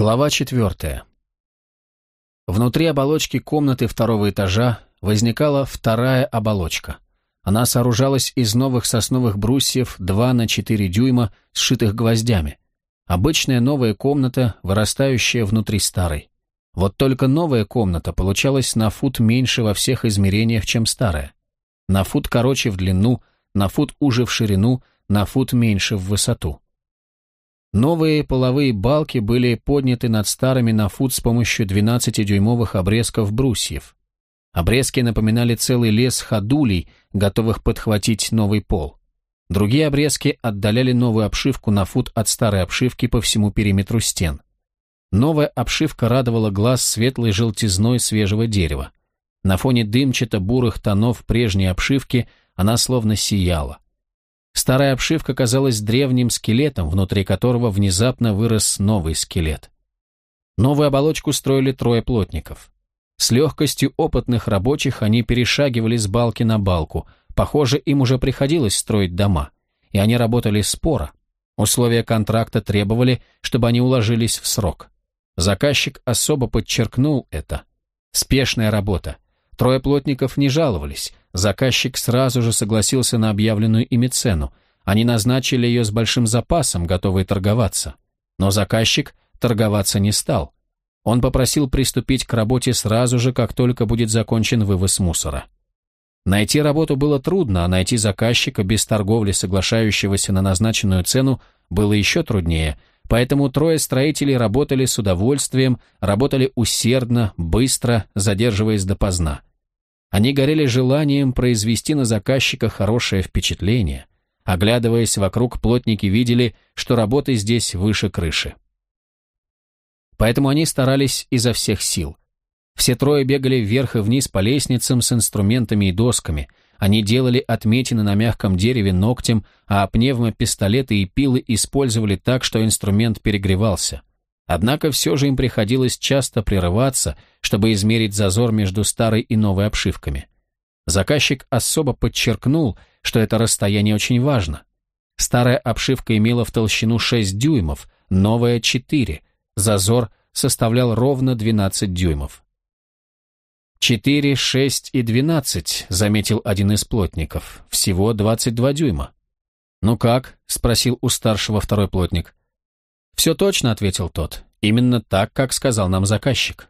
Глава четвертая. Внутри оболочки комнаты второго этажа возникала вторая оболочка. Она сооружалась из новых сосновых брусьев 2 на 4 дюйма, сшитых гвоздями. Обычная новая комната, вырастающая внутри старой. Вот только новая комната получалась на фут меньше во всех измерениях, чем старая. На фут короче в длину, на фут уже в ширину, на фут меньше в высоту. Новые половые балки были подняты над старыми на фут с помощью 12-дюймовых обрезков брусьев. Обрезки напоминали целый лес ходулей, готовых подхватить новый пол. Другие обрезки отдаляли новую обшивку на фут от старой обшивки по всему периметру стен. Новая обшивка радовала глаз светлой желтизной свежего дерева. На фоне дымчато-бурых тонов прежней обшивки она словно сияла. Старая обшивка казалась древним скелетом, внутри которого внезапно вырос новый скелет. Новую оболочку строили трое плотников. С легкостью опытных рабочих они перешагивали с балки на балку. Похоже, им уже приходилось строить дома. И они работали споро. Условия контракта требовали, чтобы они уложились в срок. Заказчик особо подчеркнул это. Спешная работа. Трое плотников не жаловались. Заказчик сразу же согласился на объявленную ими цену. Они назначили ее с большим запасом, готовые торговаться. Но заказчик торговаться не стал. Он попросил приступить к работе сразу же, как только будет закончен вывоз мусора. Найти работу было трудно, а найти заказчика без торговли, соглашающегося на назначенную цену, было еще труднее, поэтому трое строителей работали с удовольствием, работали усердно, быстро, задерживаясь допоздна. Они горели желанием произвести на заказчика хорошее впечатление. Оглядываясь вокруг, плотники видели, что работы здесь выше крыши. Поэтому они старались изо всех сил. Все трое бегали вверх и вниз по лестницам с инструментами и досками. Они делали отметины на мягком дереве ногтем, а пневмопистолеты и пилы использовали так, что инструмент перегревался. Однако все же им приходилось часто прерываться, чтобы измерить зазор между старой и новой обшивками. Заказчик особо подчеркнул, что это расстояние очень важно. Старая обшивка имела в толщину 6 дюймов, новая 4. Зазор составлял ровно 12 дюймов. «Четыре, шесть и двенадцать», — заметил один из плотников. «Всего двадцать два дюйма». «Ну как?» — спросил у старшего второй плотник. «Все точно», — ответил тот. «Именно так, как сказал нам заказчик».